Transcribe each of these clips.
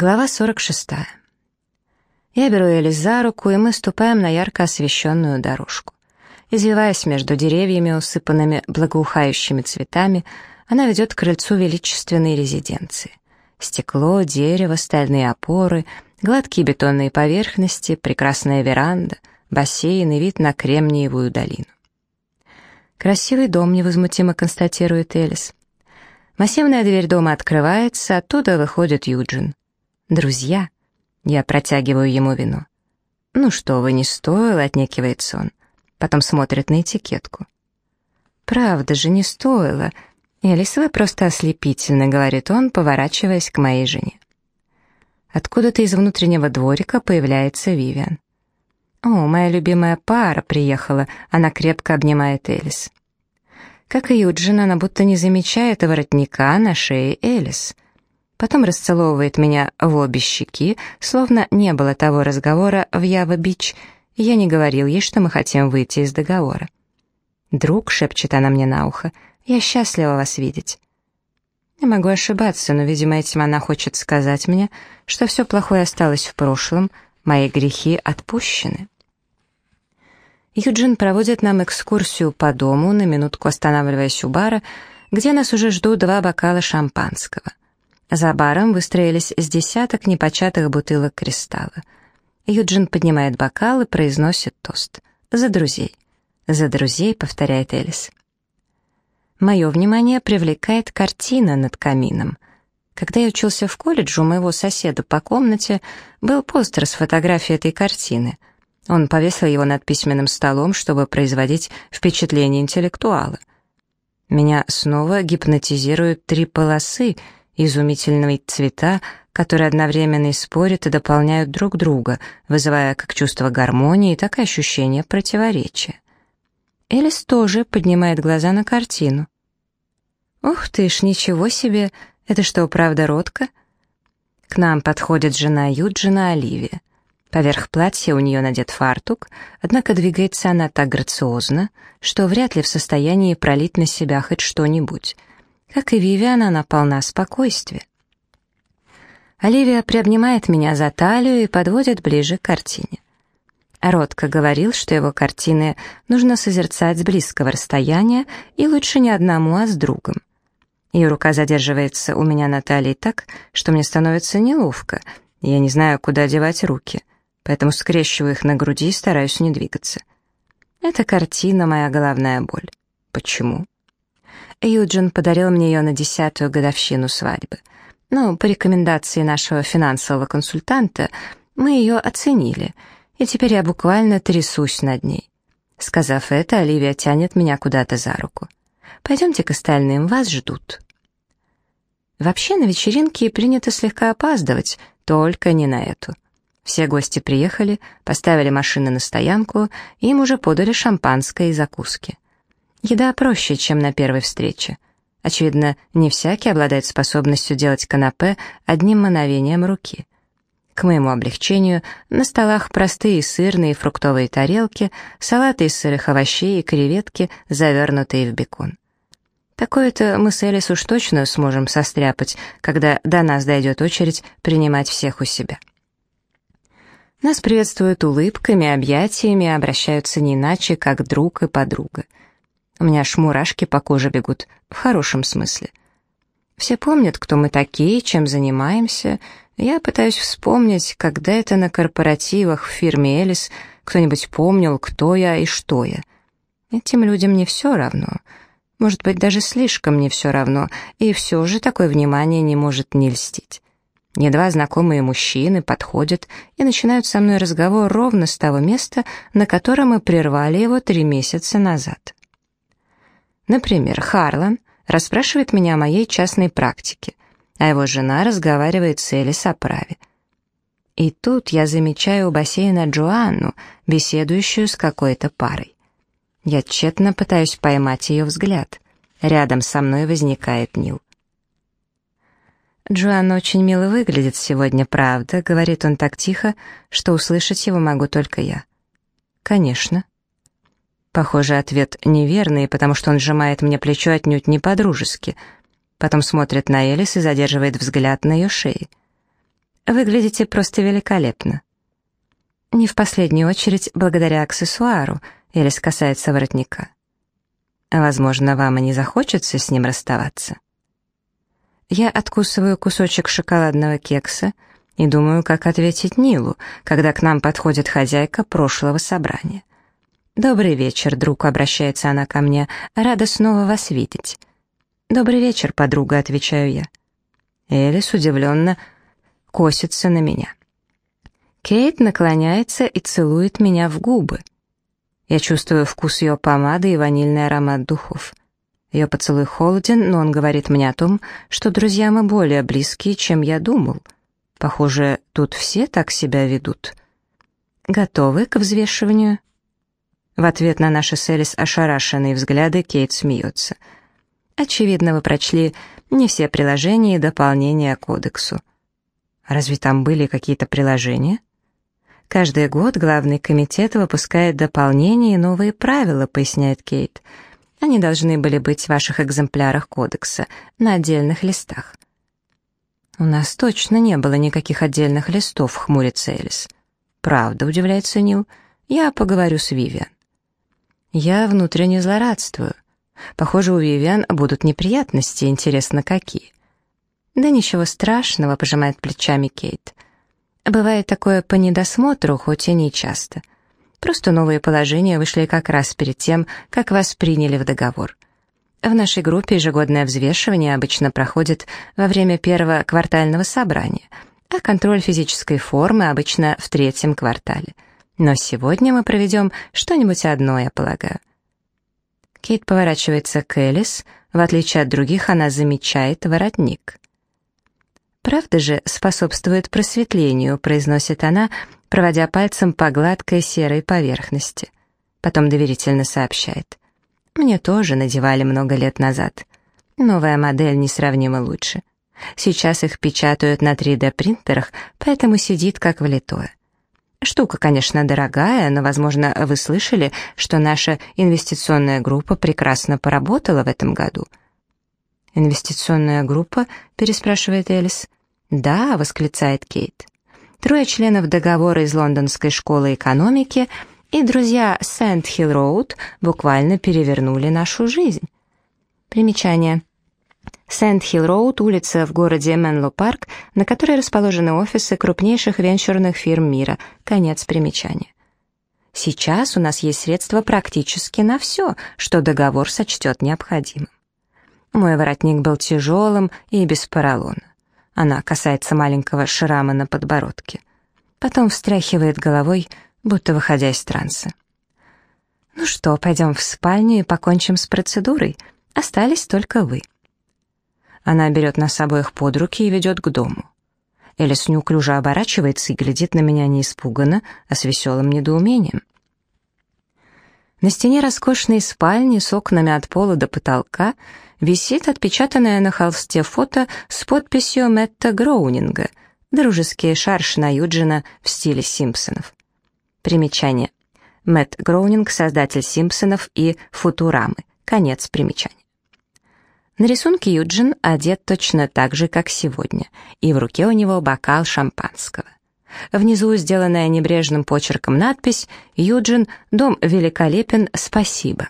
Глава 46. Я беру Элис за руку, и мы ступаем на ярко освещенную дорожку. Извиваясь между деревьями, усыпанными благоухающими цветами, она ведет к крыльцу величественной резиденции. Стекло, дерево, стальные опоры, гладкие бетонные поверхности, прекрасная веранда, бассейн и вид на Кремниевую долину. «Красивый дом», — невозмутимо констатирует Элис. Массивная дверь дома открывается, оттуда выходит Юджин. «Друзья?» Я протягиваю ему вино. «Ну что вы, не стоило», — отнекивается он. Потом смотрит на этикетку. «Правда же, не стоило. Элис, вы просто ослепительны», — говорит он, поворачиваясь к моей жене. Откуда-то из внутреннего дворика появляется Вивиан. «О, моя любимая пара приехала», — она крепко обнимает Элис. Как и Юджин, она будто не замечает воротника на шее Элис. Потом расцеловывает меня в обе щеки, словно не было того разговора в Ява-Бич, я не говорил ей, что мы хотим выйти из договора. «Друг», — шепчет она мне на ухо, — «я счастлива вас видеть». Я могу ошибаться, но, видимо, этим она хочет сказать мне, что все плохое осталось в прошлом, мои грехи отпущены. Юджин проводит нам экскурсию по дому, на минутку останавливаясь у бара, где нас уже ждут два бокала шампанского. За баром выстроились с десяток непочатых бутылок кристалла. Юджин поднимает бокал и произносит тост. «За друзей». «За друзей», — повторяет Элис. Мое внимание привлекает картина над камином. Когда я учился в колледже, у моего соседа по комнате был постер с фотографией этой картины — он повесил его над письменным столом, чтобы производить впечатление интеллектуала. Меня снова гипнотизируют три полосы, изумительные цвета, которые одновременно и спорят и дополняют друг друга, вызывая как чувство гармонии, так и ощущение противоречия. Элис тоже поднимает глаза на картину. «Ух ты ж, ничего себе! Это что, правда родка?» К нам подходит жена Юджина Оливия. Поверх платья у нее надет фартук, однако двигается она так грациозно, что вряд ли в состоянии пролить на себя хоть что-нибудь. Как и Вивиан, она полна спокойствия. Оливия приобнимает меня за талию и подводит ближе к картине. Ротко говорил, что его картины нужно созерцать с близкого расстояния и лучше не одному, а с другом. Ее рука задерживается у меня на талии так, что мне становится неловко, и я не знаю, куда девать руки поэтому скрещиваю их на груди и стараюсь не двигаться. Эта картина — моя головная боль. Почему? Юджин подарил мне ее на десятую годовщину свадьбы. Но по рекомендации нашего финансового консультанта мы ее оценили, и теперь я буквально трясусь над ней. Сказав это, Оливия тянет меня куда-то за руку. «Пойдемте к остальным, вас ждут». Вообще на вечеринке принято слегка опаздывать, только не на эту. Все гости приехали, поставили машины на стоянку, им уже подали шампанское и закуски. Еда проще, чем на первой встрече. Очевидно, не всякий обладает способностью делать канапе одним мановением руки. К моему облегчению, на столах простые сырные и фруктовые тарелки, салаты из сырых овощей и креветки, завернутые в бекон. Такое-то мы с Элис уж точно сможем состряпать, когда до нас дойдет очередь принимать всех у себя. Нас приветствуют улыбками, объятиями, обращаются не иначе, как друг и подруга. У меня аж мурашки по коже бегут, в хорошем смысле. Все помнят, кто мы такие, чем занимаемся. Я пытаюсь вспомнить, когда это на корпоративах в фирме «Элис» кто-нибудь помнил, кто я и что я. Этим людям не все равно. Может быть, даже слишком не все равно, и все же такое внимание не может не льстить. Едва знакомые мужчины подходят и начинают со мной разговор ровно с того места, на котором мы прервали его три месяца назад. Например, Харлан расспрашивает меня о моей частной практике, а его жена разговаривает с Элис о праве. И тут я замечаю у бассейна Джоанну, беседующую с какой-то парой. Я тщетно пытаюсь поймать ее взгляд. Рядом со мной возникает Нил. «Джоанна очень мило выглядит сегодня, правда?» — говорит он так тихо, что услышать его могу только я. «Конечно». Похоже, ответ неверный, потому что он сжимает мне плечо отнюдь не по-дружески. Потом смотрит на Элис и задерживает взгляд на ее шее. Выглядите просто великолепно. Не в последнюю очередь благодаря аксессуару, или касается воротника. Возможно, вам и не захочется с ним расставаться. Я откусываю кусочек шоколадного кекса и думаю, как ответить Нилу, когда к нам подходит хозяйка прошлого собрания. «Добрый вечер, друг», — обращается она ко мне, — «рада снова вас видеть». «Добрый вечер, подруга», — отвечаю я. Элис удивленно косится на меня. Кейт наклоняется и целует меня в губы. Я чувствую вкус ее помады и ванильный аромат духов. Ее поцелуй холоден, но он говорит мне о том, что друзья мы более близкие, чем я думал. Похоже, тут все так себя ведут. Готовы к взвешиванию? В ответ на наши с Элис ошарашенные взгляды Кейт смеется. Очевидно, вы прочли не все приложения и дополнения к кодексу. Разве там были какие-то приложения? Каждый год главный комитет выпускает дополнения и новые правила, поясняет Кейт. Они должны были быть в ваших экземплярах кодекса, на отдельных листах. «У нас точно не было никаких отдельных листов», — хмурится Элис. «Правда», — удивляется Нил. «Я поговорю с Вивиан». Я внутренне злорадствую. Похоже, у Вивиан будут неприятности, интересно, какие. «Да ничего страшного», — пожимает плечами Кейт. «Бывает такое по недосмотру, хоть и не часто. Просто новые положения вышли как раз перед тем, как вас приняли в договор. В нашей группе ежегодное взвешивание обычно проходит во время первого квартального собрания, а контроль физической формы обычно в третьем квартале. Но сегодня мы проведем что-нибудь одно, я полагаю». Кейт поворачивается к Элис, в отличие от других она замечает воротник. «Правда же способствует просветлению», — произносит она, проводя пальцем по гладкой серой поверхности. Потом доверительно сообщает. «Мне тоже надевали много лет назад. Новая модель несравнимо лучше. Сейчас их печатают на 3D-принтерах, поэтому сидит как влитое. Штука, конечно, дорогая, но, возможно, вы слышали, что наша инвестиционная группа прекрасно поработала в этом году». «Инвестиционная группа?» — переспрашивает Элис. «Да», — восклицает Кейт. «Трое членов договора из Лондонской школы экономики и друзья Сэнд-Хилл-Роуд буквально перевернули нашу жизнь». Примечание. Сэнд-Хилл-Роуд — улица в городе Менло-Парк, на которой расположены офисы крупнейших венчурных фирм мира. Конец примечания. Сейчас у нас есть средства практически на все, что договор сочтет необходимым. Мой воротник был тяжелым и без поролона. Она касается маленького шрама на подбородке. Потом встряхивает головой, будто выходя из транса. «Ну что, пойдем в спальню и покончим с процедурой? Остались только вы». Она берет нас обоих под руки и ведет к дому. Элис неуклюже оборачивается и глядит на меня не испуганно, а с веселым недоумением. На стене роскошной спальни с окнами от пола до потолка висит отпечатанное на холсте фото с подписью Мэтта Гроунинга «Дружеский шарш на Юджина в стиле Симпсонов». Примечание. Мэтт Гроунинг, создатель Симпсонов и Футурамы. Конец примечания. На рисунке Юджин одет точно так же, как сегодня, и в руке у него бокал шампанского. Внизу сделанная небрежным почерком надпись «Юджин, дом великолепен, спасибо».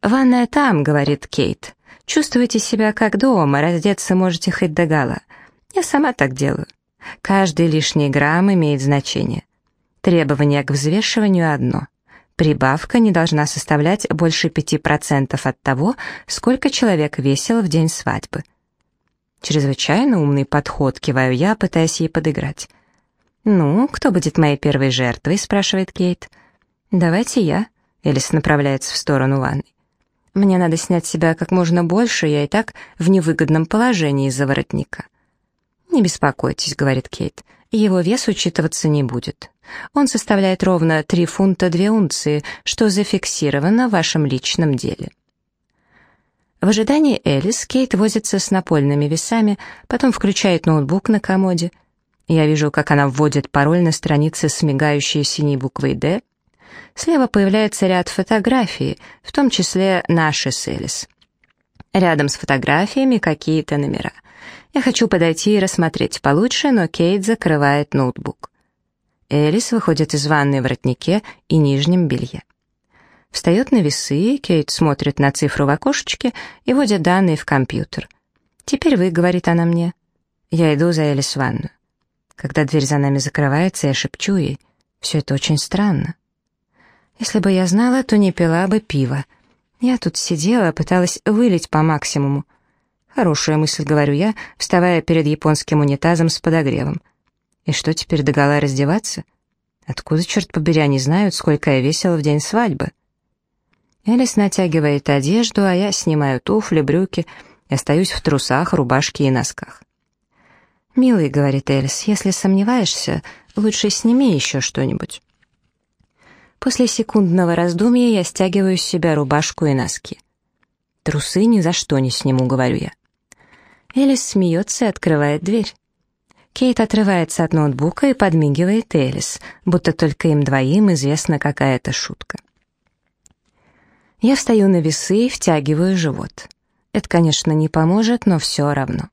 «Ванная там», — говорит Кейт. «Чувствуйте себя как дома, раздеться можете хоть догола. Я сама так делаю. Каждый лишний грамм имеет значение. Требование к взвешиванию одно. Прибавка не должна составлять больше 5% от того, сколько человек весил в день свадьбы». Чрезвычайно умный подход, киваю я, пытаясь ей подыграть. «Ну, кто будет моей первой жертвой?» — спрашивает Кейт. «Давайте я». Элис направляется в сторону ванной. «Мне надо снять себя как можно больше, я и так в невыгодном положении из-за воротника». «Не беспокойтесь», — говорит Кейт. «Его вес учитываться не будет. Он составляет ровно 3 фунта 2 унции, что зафиксировано в вашем личном деле». В ожидании Элис Кейт возится с напольными весами, потом включает ноутбук на комоде — я вижу, как она вводит пароль на странице с мигающей синей буквой «Д». Слева появляется ряд фотографий, в том числе наши с Элис. Рядом с фотографиями какие-то номера. Я хочу подойти и рассмотреть получше, но Кейт закрывает ноутбук. Элис выходит из ванной в воротнике и нижнем белье. Встает на весы, Кейт смотрит на цифру в окошечке и вводит данные в компьютер. «Теперь вы», — говорит она мне. Я иду за Элис в ванную. Когда дверь за нами закрывается, я шепчу ей. Все это очень странно. Если бы я знала, то не пила бы пиво. Я тут сидела, пыталась вылить по максимуму. Хорошая мысль, говорю я, вставая перед японским унитазом с подогревом. И что теперь догола раздеваться? Откуда, черт побери, они знают, сколько я весила в день свадьбы? Элис натягивает одежду, а я снимаю туфли, брюки и остаюсь в трусах, рубашке и носках. «Милый», — говорит Элис, — «если сомневаешься, лучше сними еще что-нибудь». После секундного раздумья я стягиваю с себя рубашку и носки. «Трусы ни за что не сниму», — говорю я. Элис смеется и открывает дверь. Кейт отрывается от ноутбука и подмигивает Элис, будто только им двоим известна какая-то шутка. Я встаю на весы и втягиваю живот. Это, конечно, не поможет, но все равно.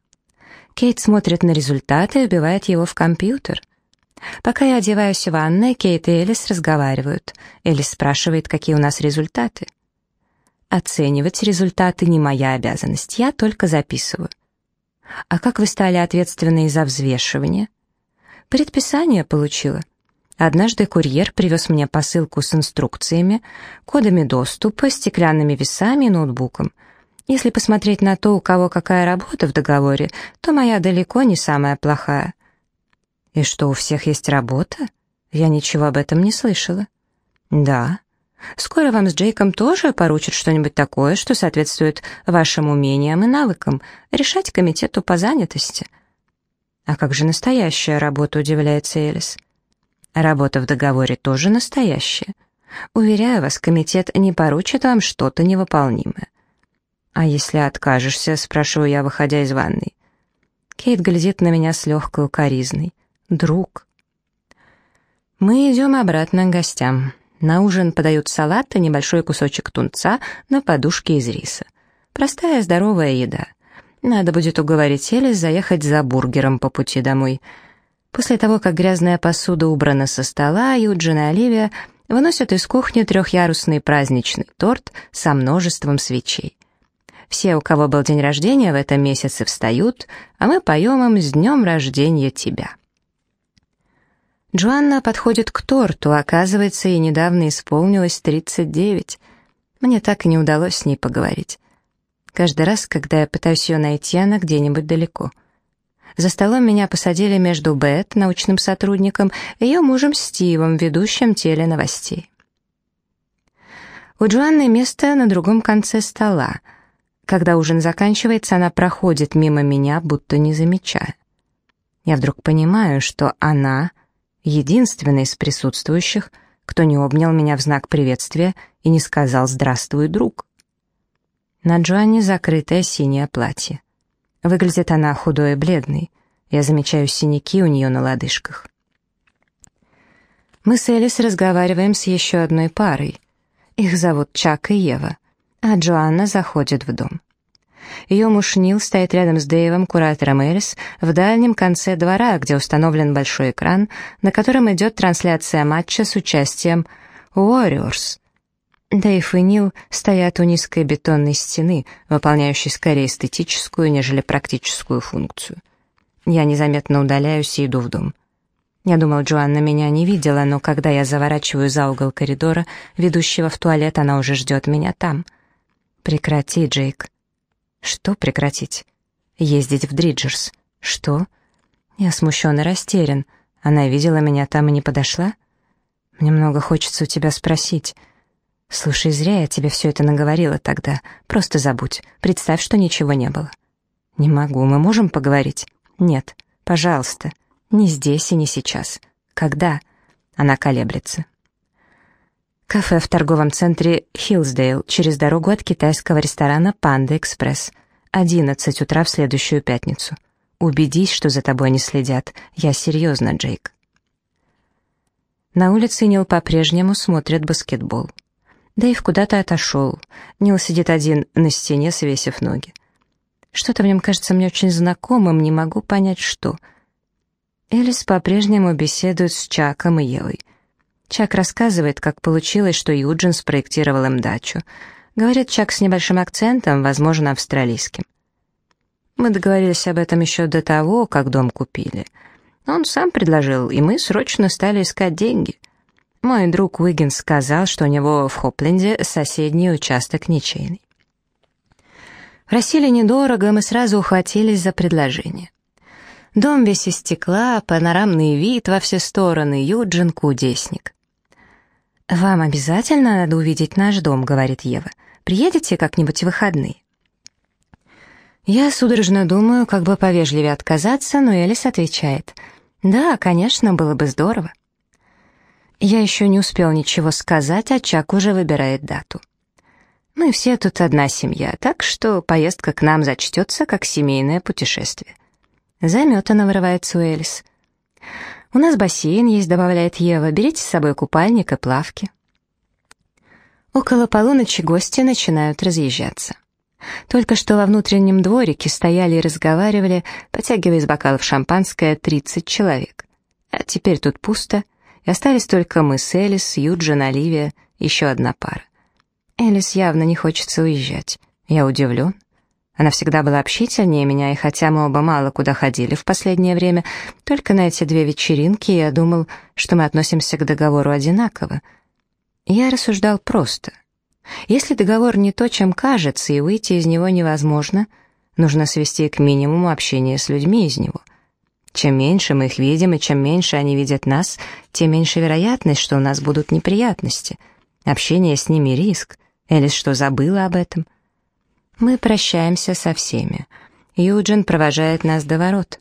Кейт смотрит на результаты и вбивает его в компьютер. Пока я одеваюсь в ванной, Кейт и Элис разговаривают. Элис спрашивает, какие у нас результаты. Оценивать результаты не моя обязанность, я только записываю. А как вы стали ответственны за взвешивание? Предписание получила. Однажды курьер привез мне посылку с инструкциями, кодами доступа, стеклянными весами и ноутбуком. Если посмотреть на то, у кого какая работа в договоре, то моя далеко не самая плохая. И что, у всех есть работа? Я ничего об этом не слышала. Да. Скоро вам с Джейком тоже поручат что-нибудь такое, что соответствует вашим умениям и навыкам, решать комитету по занятости. А как же настоящая работа, удивляется Элис. Работа в договоре тоже настоящая. Уверяю вас, комитет не поручит вам что-то невыполнимое. «А если откажешься?» — спрашиваю я, выходя из ванной. Кейт глядит на меня с легкой укоризной. «Друг». Мы идем обратно к гостям. На ужин подают салат и небольшой кусочек тунца на подушке из риса. Простая здоровая еда. Надо будет уговорить Элис заехать за бургером по пути домой — После того, как грязная посуда убрана со стола, Юджин и Оливия выносят из кухни трехъярусный праздничный торт со множеством свечей. Все, у кого был день рождения в этом месяце, встают, а мы поем им «С днем рождения тебя». Джоанна подходит к торту, оказывается, ей недавно исполнилось 39. Мне так и не удалось с ней поговорить. Каждый раз, когда я пытаюсь ее найти, она где-нибудь далеко — за столом меня посадили между Бет, научным сотрудником, и ее мужем Стивом, ведущим теленовостей. У Джоанны место на другом конце стола. Когда ужин заканчивается, она проходит мимо меня, будто не замечая. Я вдруг понимаю, что она — единственная из присутствующих, кто не обнял меня в знак приветствия и не сказал «Здравствуй, друг». На Джоанне закрытое синее платье. Выглядит она худой и бледной. Я замечаю синяки у нее на лодыжках. Мы с Элис разговариваем с еще одной парой. Их зовут Чак и Ева, а Джоанна заходит в дом. Ее муж Нил стоит рядом с Дэйвом, куратором Элис, в дальнем конце двора, где установлен большой экран, на котором идет трансляция матча с участием Warriors. Дэйв и Нил стоят у низкой бетонной стены, выполняющей скорее эстетическую, нежели практическую функцию. Я незаметно удаляюсь и иду в дом. Я думал, Джоанна меня не видела, но когда я заворачиваю за угол коридора, ведущего в туалет, она уже ждет меня там. «Прекрати, Джейк». «Что прекратить?» «Ездить в Дриджерс». «Что?» Я смущен и растерян. Она видела меня там и не подошла? Мне много хочется у тебя спросить. «Слушай, зря я тебе все это наговорила тогда. Просто забудь. Представь, что ничего не было». «Не могу. Мы можем поговорить?» «Нет. Пожалуйста. Не здесь и не сейчас. Когда?» Она колеблется. Кафе в торговом центре Хиллсдейл, через дорогу от китайского ресторана «Панда Экспресс». 11 утра в следующую пятницу. Убедись, что за тобой не следят. Я серьезно, Джейк. На улице Нил по-прежнему смотрит баскетбол. Дэйв куда-то отошел. Нил сидит один на стене, свесив ноги. Что-то в нем кажется мне очень знакомым, не могу понять, что. Элис по-прежнему беседует с Чаком и Евой. Чак рассказывает, как получилось, что Юджин спроектировал им дачу. Говорит Чак с небольшим акцентом, возможно, австралийским. Мы договорились об этом еще до того, как дом купили. Он сам предложил, и мы срочно стали искать деньги. Мой друг Уиггинс сказал, что у него в Хопленде соседний участок ничейный. Просили недорого, мы сразу ухватились за предложение. Дом весь из стекла, панорамный вид во все стороны, Юджин кудесник. «Вам обязательно надо увидеть наш дом», — говорит Ева. «Приедете как-нибудь в выходные?» Я судорожно думаю, как бы повежливее отказаться, но Элис отвечает. «Да, конечно, было бы здорово». Я еще не успел ничего сказать, а Чак уже выбирает дату. Мы все тут одна семья, так что поездка к нам зачтется как семейное путешествие. Заметано вырывается у Элис. «У нас бассейн есть», — добавляет Ева. «Берите с собой купальник и плавки». Около полуночи гости начинают разъезжаться. Только что во внутреннем дворике стояли и разговаривали, потягивая из бокалов шампанское, 30 человек. А теперь тут пусто, и остались только мы с Элис, Юджин, Оливия, еще одна пара. Элис явно не хочется уезжать. Я удивлен. Она всегда была общительнее меня, и хотя мы оба мало куда ходили в последнее время, только на эти две вечеринки я думал, что мы относимся к договору одинаково. Я рассуждал просто — если договор не то, чем кажется, и выйти из него невозможно, нужно свести к минимуму общение с людьми из него. Чем меньше мы их видим, и чем меньше они видят нас, тем меньше вероятность, что у нас будут неприятности. Общение с ними — риск. Элис что, забыла об этом? Мы прощаемся со всеми. Юджин провожает нас до ворот.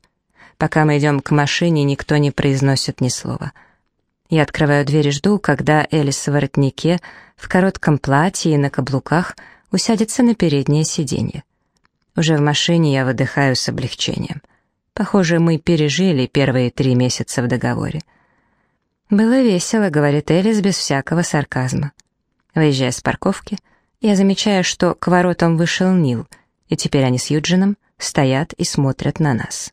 Пока мы идем к машине, никто не произносит ни слова — я открываю дверь и жду, когда Элис в воротнике, в коротком платье и на каблуках усядется на переднее сиденье. Уже в машине я выдыхаю с облегчением. Похоже, мы пережили первые три месяца в договоре. «Было весело», — говорит Элис без всякого сарказма. Выезжая с парковки, я замечаю, что к воротам вышел Нил, и теперь они с Юджином стоят и смотрят на нас.